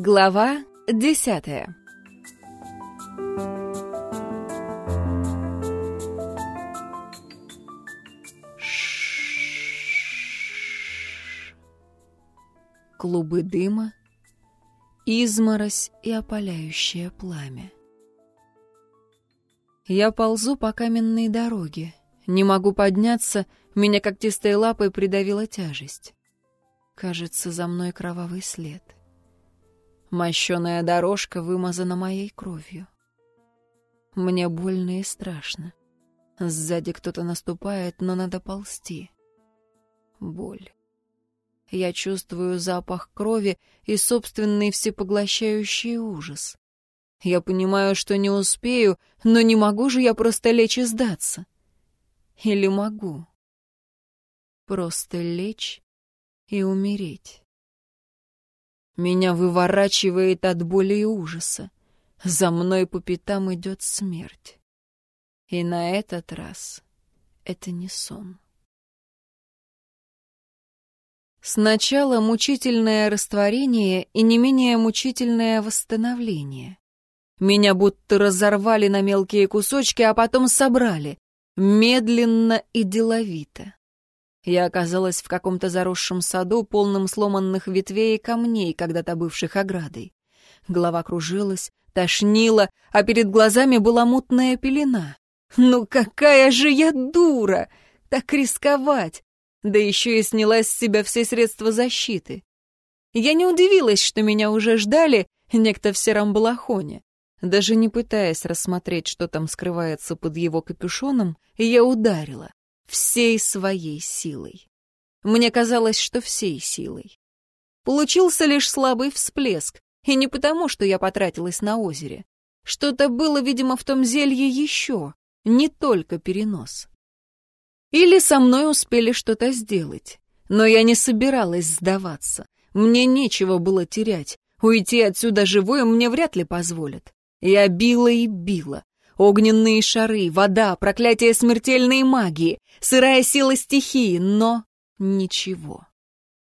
Глава десятая Клубы дыма, изморозь и опаляющее пламя. Я ползу по каменной дороге. Не могу подняться, меня когтистой лапой придавила тяжесть. Кажется, за мной кровавый след. Мощеная дорожка вымазана моей кровью. Мне больно и страшно. Сзади кто-то наступает, но надо ползти. Боль. Я чувствую запах крови и собственный всепоглощающий ужас. Я понимаю, что не успею, но не могу же я просто лечь и сдаться. Или могу? Просто лечь и умереть. Меня выворачивает от боли и ужаса. За мной по пятам идет смерть. И на этот раз это не сон. Сначала мучительное растворение и не менее мучительное восстановление. Меня будто разорвали на мелкие кусочки, а потом собрали. Медленно и деловито. Я оказалась в каком-то заросшем саду, полном сломанных ветвей и камней, когда-то бывших оградой. Голова кружилась, тошнила, а перед глазами была мутная пелена. «Ну какая же я дура! Так рисковать! Да еще и сняла с себя все средства защиты!» Я не удивилась, что меня уже ждали, некто в сером балахоне. Даже не пытаясь рассмотреть, что там скрывается под его капюшоном, я ударила. Всей своей силой. Мне казалось, что всей силой. Получился лишь слабый всплеск, и не потому, что я потратилась на озере. Что-то было, видимо, в том зелье еще, не только перенос. Или со мной успели что-то сделать. Но я не собиралась сдаваться. Мне нечего было терять. Уйти отсюда живой мне вряд ли позволят. Я била и била. Огненные шары, вода, проклятие смертельной магии, сырая сила стихии, но ничего.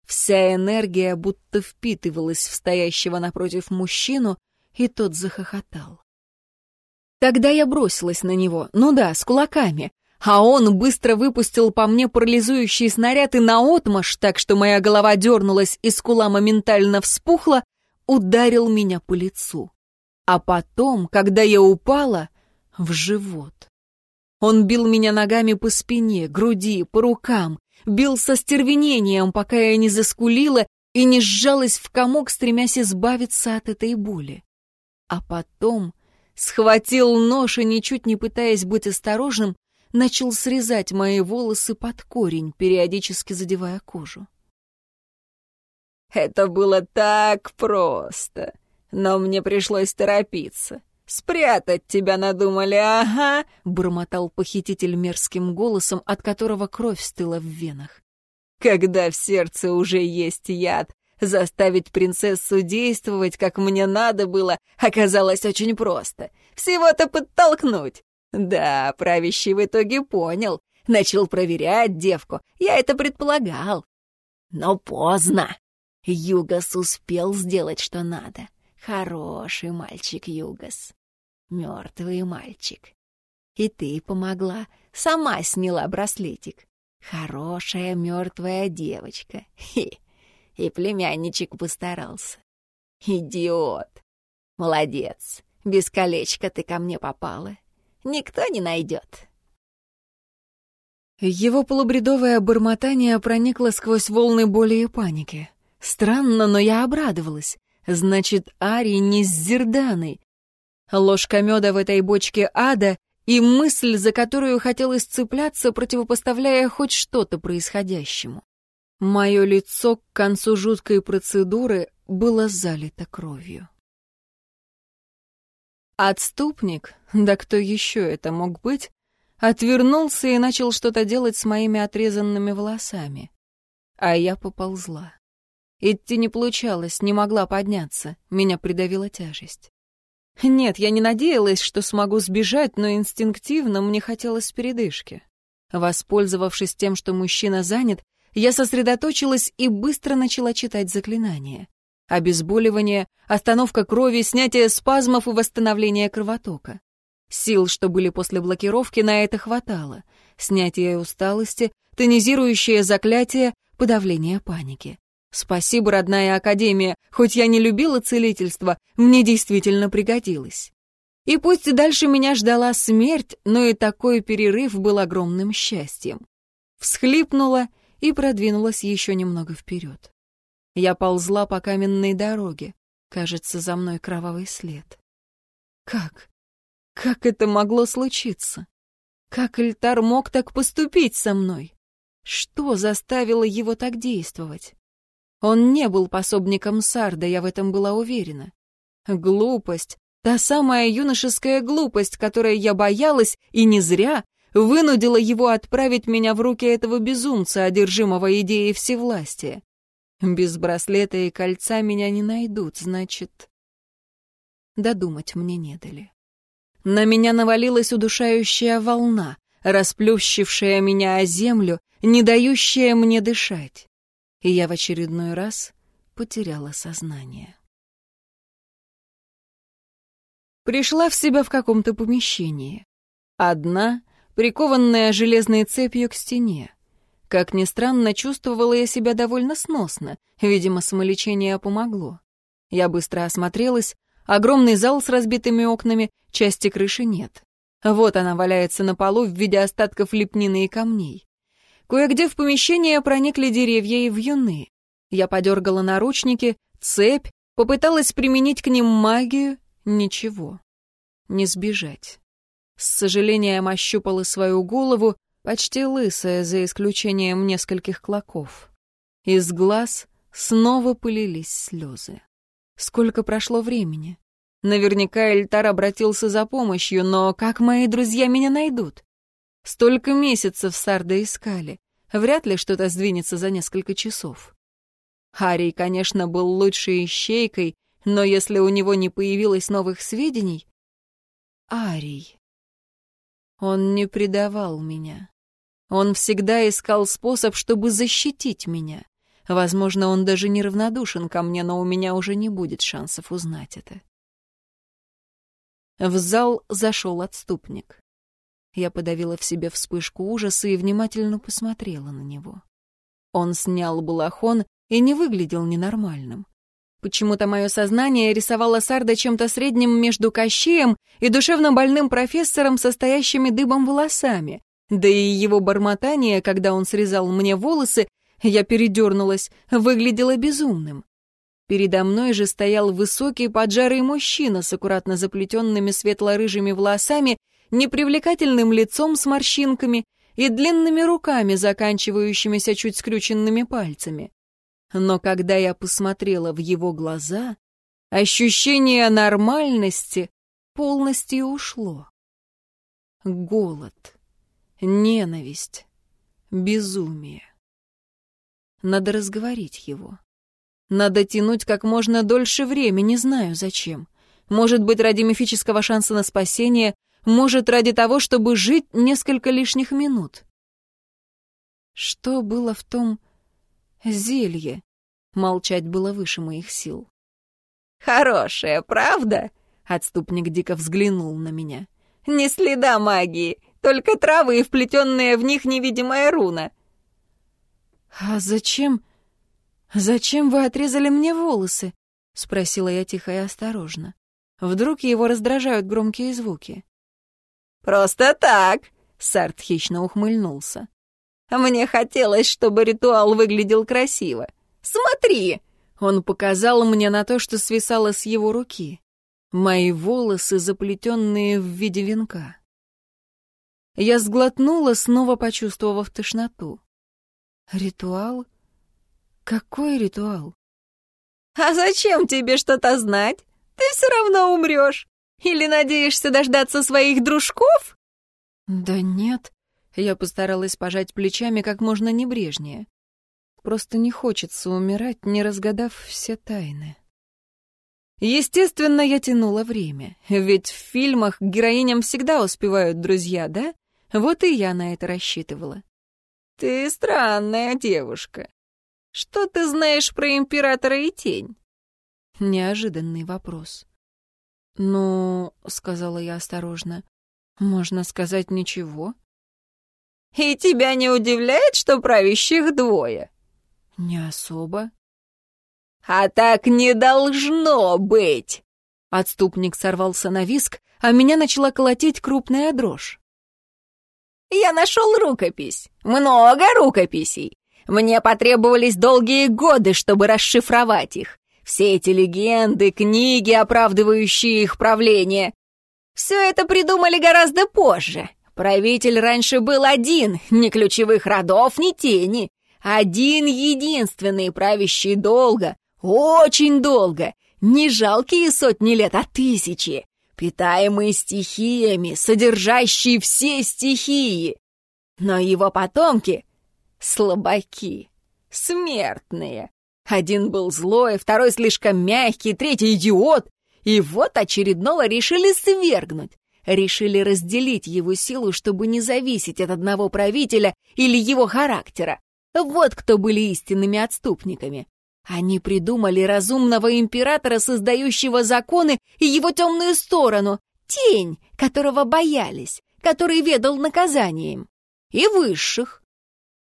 Вся энергия будто впитывалась в стоящего напротив мужчину, и тот захохотал. Тогда я бросилась на него, ну да, с кулаками, а он быстро выпустил по мне парализующий снаряд и наотмашь, так что моя голова дернулась и скула моментально вспухла, ударил меня по лицу. А потом, когда я упала, в живот. Он бил меня ногами по спине, груди, по рукам, бил со стервенением, пока я не заскулила и не сжалась в комок, стремясь избавиться от этой боли. А потом схватил нож и, ничуть не пытаясь быть осторожным, начал срезать мои волосы под корень, периодически задевая кожу. Это было так просто. Но мне пришлось торопиться. «Спрятать тебя надумали, ага!» — бормотал похититель мерзким голосом, от которого кровь стыла в венах. «Когда в сердце уже есть яд, заставить принцессу действовать, как мне надо было, оказалось очень просто. Всего-то подтолкнуть. Да, правящий в итоге понял. Начал проверять девку. Я это предполагал. Но поздно. Югас успел сделать, что надо. Хороший мальчик, Югас. Мертвый мальчик. И ты помогла, сама сняла браслетик. Хорошая мертвая девочка. Хе. И племянничек постарался. Идиот. Молодец. Без колечка ты ко мне попала. Никто не найдет. Его полубредовое бормотание проникло сквозь волны боли и паники. Странно, но я обрадовалась. Значит, Ари не с Зерданой. Ложка меда в этой бочке ада и мысль, за которую хотелось цепляться, противопоставляя хоть что-то происходящему. Мое лицо к концу жуткой процедуры было залито кровью. Отступник, да кто еще это мог быть, отвернулся и начал что-то делать с моими отрезанными волосами. А я поползла. Идти не получалось, не могла подняться, меня придавила тяжесть. Нет, я не надеялась, что смогу сбежать, но инстинктивно мне хотелось передышки. Воспользовавшись тем, что мужчина занят, я сосредоточилась и быстро начала читать заклинание. Обезболивание, остановка крови, снятие спазмов и восстановление кровотока. Сил, что были после блокировки, на это хватало. Снятие усталости, тонизирующее заклятие, подавление паники. Спасибо, родная академия, хоть я не любила целительство, мне действительно пригодилось. И пусть дальше меня ждала смерть, но и такой перерыв был огромным счастьем. Всхлипнула и продвинулась еще немного вперед. Я ползла по каменной дороге. Кажется, за мной кровавый след. Как? Как это могло случиться? Как Эльтар мог так поступить со мной? Что заставило его так действовать? Он не был пособником Сарда, я в этом была уверена. Глупость, та самая юношеская глупость, которой я боялась, и не зря, вынудила его отправить меня в руки этого безумца, одержимого идеей всевластия. Без браслета и кольца меня не найдут, значит... Додумать мне не дали. На меня навалилась удушающая волна, расплющившая меня о землю, не дающая мне дышать. И я в очередной раз потеряла сознание. Пришла в себя в каком-то помещении. Одна, прикованная железной цепью к стене. Как ни странно, чувствовала я себя довольно сносно, видимо, самолечение помогло. Я быстро осмотрелась, огромный зал с разбитыми окнами, части крыши нет. Вот она валяется на полу в виде остатков лепнины и камней. Кое-где в помещение проникли деревья и вьюны. Я подергала наручники, цепь, попыталась применить к ним магию. Ничего. Не сбежать. С сожалением ощупала свою голову, почти лысая, за исключением нескольких клоков. Из глаз снова пылились слезы. Сколько прошло времени? Наверняка Эльтар обратился за помощью, но как мои друзья меня найдут? Столько месяцев Сарда искали. Вряд ли что-то сдвинется за несколько часов. Харий, конечно, был лучшей ищейкой, но если у него не появилось новых сведений... Арий. Он не предавал меня. Он всегда искал способ, чтобы защитить меня. Возможно, он даже неравнодушен ко мне, но у меня уже не будет шансов узнать это. В зал зашел отступник. Я подавила в себе вспышку ужаса и внимательно посмотрела на него. Он снял балахон и не выглядел ненормальным. Почему-то мое сознание рисовало Сарда чем-то средним между Кощеем и душевно больным профессором со стоящими дыбом волосами. Да и его бормотание, когда он срезал мне волосы, я передернулась, выглядело безумным. Передо мной же стоял высокий поджарый мужчина с аккуратно заплетенными светло-рыжими волосами, непривлекательным лицом с морщинками и длинными руками, заканчивающимися чуть скрюченными пальцами. Но когда я посмотрела в его глаза, ощущение нормальности полностью ушло. Голод, ненависть, безумие. Надо разговорить его. Надо тянуть как можно дольше времени, не знаю зачем. Может быть, ради мифического шанса на спасение, может, ради того, чтобы жить несколько лишних минут. Что было в том Зелье. Молчать было выше моих сил. «Хорошая, правда?» Отступник дико взглянул на меня. «Не следа магии, только травы и вплетенная в них невидимая руна». «А зачем... зачем вы отрезали мне волосы?» — спросила я тихо и осторожно. Вдруг его раздражают громкие звуки. «Просто так!» — Сарт хищно ухмыльнулся. Мне хотелось, чтобы ритуал выглядел красиво. Смотри!» Он показал мне на то, что свисало с его руки. Мои волосы, заплетенные в виде венка. Я сглотнула, снова почувствовав тошноту. «Ритуал? Какой ритуал?» «А зачем тебе что-то знать? Ты все равно умрешь. Или надеешься дождаться своих дружков?» «Да нет», я постаралась пожать плечами как можно небрежнее. Просто не хочется умирать, не разгадав все тайны. Естественно, я тянула время, ведь в фильмах героиням всегда успевают друзья, да? Вот и я на это рассчитывала. «Ты странная девушка. Что ты знаешь про Императора и Тень?» Неожиданный вопрос. «Ну, — сказала я осторожно, — можно сказать ничего». «И тебя не удивляет, что правящих двое?» «Не особо». «А так не должно быть!» Отступник сорвался на виск, а меня начала колотить крупная дрожь. «Я нашел рукопись. Много рукописей. Мне потребовались долгие годы, чтобы расшифровать их. Все эти легенды, книги, оправдывающие их правление. Все это придумали гораздо позже. Правитель раньше был один, ни ключевых родов, ни тени. Один единственный, правящий долго, очень долго, не жалкие сотни лет, а тысячи, питаемые стихиями, содержащие все стихии. Но его потомки — слабаки, смертные. Один был злой, второй слишком мягкий, третий — идиот. И вот очередного решили свергнуть. Решили разделить его силу, чтобы не зависеть от одного правителя или его характера. Вот кто были истинными отступниками. Они придумали разумного императора, создающего законы, и его темную сторону, тень, которого боялись, который ведал наказанием. И высших.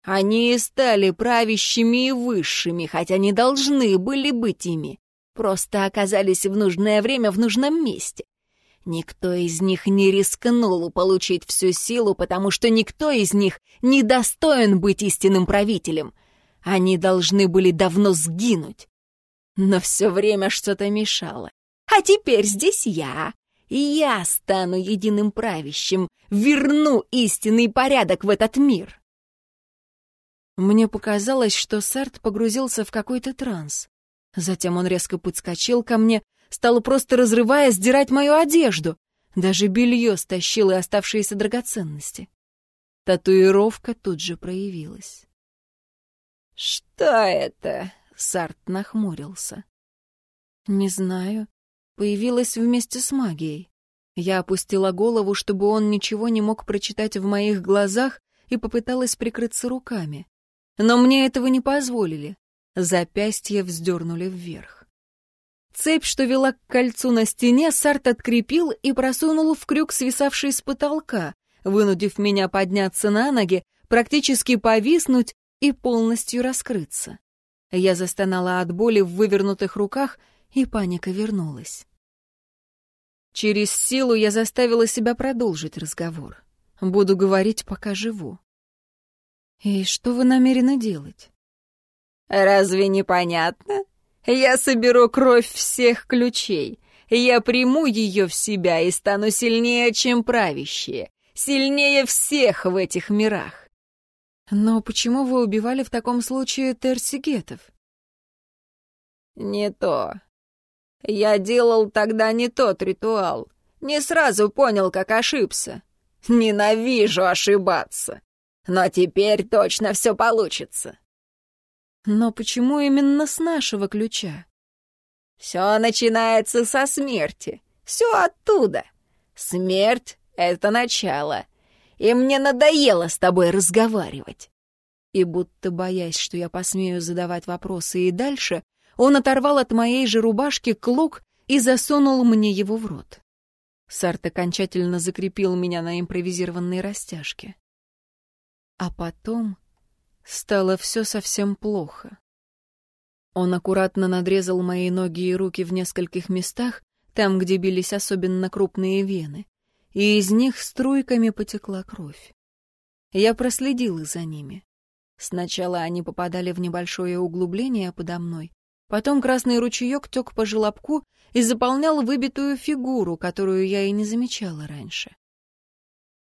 Они и стали правящими и высшими, хотя не должны были быть ими. Просто оказались в нужное время в нужном месте. Никто из них не рискнул получить всю силу, потому что никто из них не достоин быть истинным правителем — они должны были давно сгинуть. Но все время что-то мешало. А теперь здесь я. И я стану единым правящим, верну истинный порядок в этот мир. Мне показалось, что Сарт погрузился в какой-то транс. Затем он резко подскочил ко мне, стал просто разрывая, сдирать мою одежду. Даже белье стащил и оставшиеся драгоценности. Татуировка тут же проявилась. «Что это?» — Сарт нахмурился. «Не знаю. Появилась вместе с магией. Я опустила голову, чтобы он ничего не мог прочитать в моих глазах, и попыталась прикрыться руками. Но мне этого не позволили. Запястья вздернули вверх. Цепь, что вела к кольцу на стене, Сарт открепил и просунул в крюк, свисавший с потолка, вынудив меня подняться на ноги, практически повиснуть и полностью раскрыться. Я застонала от боли в вывернутых руках, и паника вернулась. Через силу я заставила себя продолжить разговор. Буду говорить, пока живу. И что вы намерены делать? Разве не понятно? Я соберу кровь всех ключей. Я приму ее в себя и стану сильнее, чем правящие. Сильнее всех в этих мирах. Но почему вы убивали в таком случае терсигетов? Не то. Я делал тогда не тот ритуал. Не сразу понял, как ошибся. Ненавижу ошибаться. Но теперь точно все получится. Но почему именно с нашего ключа? Все начинается со смерти. Все оттуда. Смерть — это начало и мне надоело с тобой разговаривать». И будто боясь, что я посмею задавать вопросы и дальше, он оторвал от моей же рубашки клок и засунул мне его в рот. Сарт окончательно закрепил меня на импровизированной растяжке. А потом стало все совсем плохо. Он аккуратно надрезал мои ноги и руки в нескольких местах, там, где бились особенно крупные вены, и из них струйками потекла кровь. Я проследила за ними. Сначала они попадали в небольшое углубление подо мной, потом красный ручеек тек по желобку и заполнял выбитую фигуру, которую я и не замечала раньше.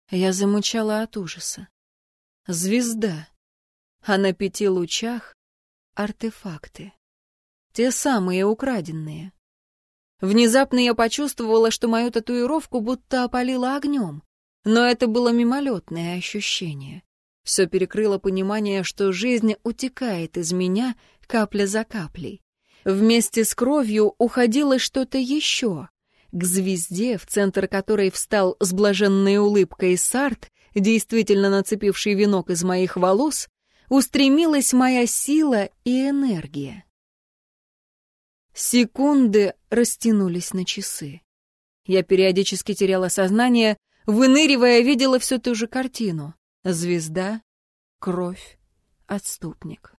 Я замучала от ужаса. Звезда. А на пяти лучах — артефакты. Те самые украденные. Внезапно я почувствовала, что мою татуировку будто опалило огнем. Но это было мимолетное ощущение. Все перекрыло понимание, что жизнь утекает из меня капля за каплей. Вместе с кровью уходило что-то еще. К звезде, в центр которой встал с блаженной улыбкой Сарт, действительно нацепивший венок из моих волос, устремилась моя сила и энергия. Секунды растянулись на часы. Я периодически теряла сознание, выныривая, видела всю ту же картину. Звезда, кровь, отступник.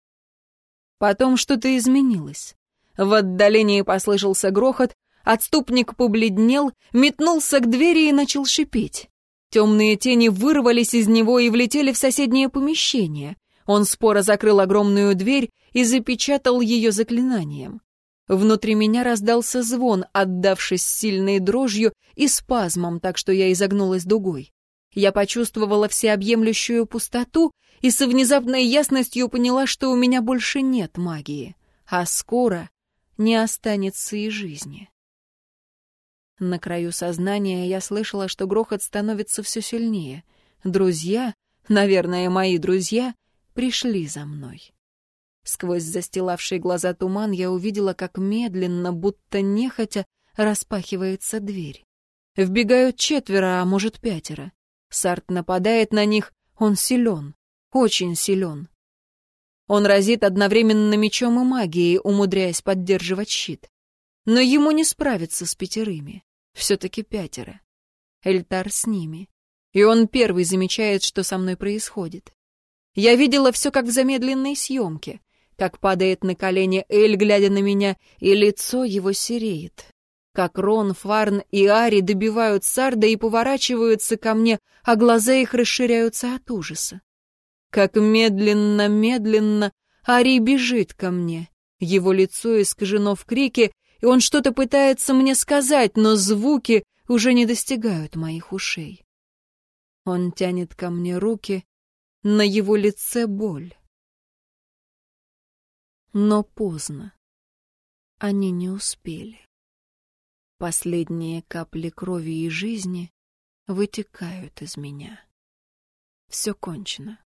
Потом что-то изменилось. В отдалении послышался грохот, отступник побледнел, метнулся к двери и начал шипеть. Темные тени вырвались из него и влетели в соседнее помещение. Он споро закрыл огромную дверь и запечатал ее заклинанием. Внутри меня раздался звон, отдавшись сильной дрожью и спазмом, так что я изогнулась дугой. Я почувствовала всеобъемлющую пустоту и со внезапной ясностью поняла, что у меня больше нет магии, а скоро не останется и жизни. На краю сознания я слышала, что грохот становится все сильнее. Друзья, наверное, мои друзья, пришли за мной. Сквозь застилавший глаза туман я увидела, как медленно, будто нехотя, распахивается дверь. Вбегают четверо, а может пятеро. Сарт нападает на них, он силен, очень силен. Он разит одновременно мечом и магией, умудряясь поддерживать щит. Но ему не справиться с пятерыми. Все-таки пятеро. Эльтар с ними. И он первый замечает, что со мной происходит. Я видела все как в замедленной съемке как падает на колени Эль, глядя на меня, и лицо его сереет. Как Рон, Фарн и Ари добивают Сарда и поворачиваются ко мне, а глаза их расширяются от ужаса. Как медленно-медленно Ари бежит ко мне. Его лицо искажено в крике, и он что-то пытается мне сказать, но звуки уже не достигают моих ушей. Он тянет ко мне руки, на его лице боль. Но поздно. Они не успели. Последние капли крови и жизни вытекают из меня. Все кончено.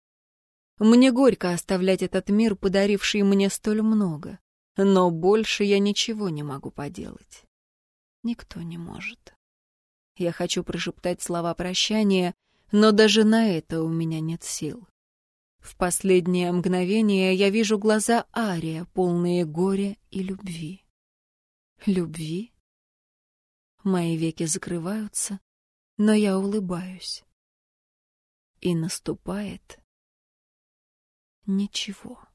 Мне горько оставлять этот мир, подаривший мне столь много, но больше я ничего не могу поделать. Никто не может. Я хочу прошептать слова прощания, но даже на это у меня нет сил. В последнее мгновение я вижу глаза Ария, полные горя и любви. Любви? Мои веки закрываются, но я улыбаюсь. И наступает ничего.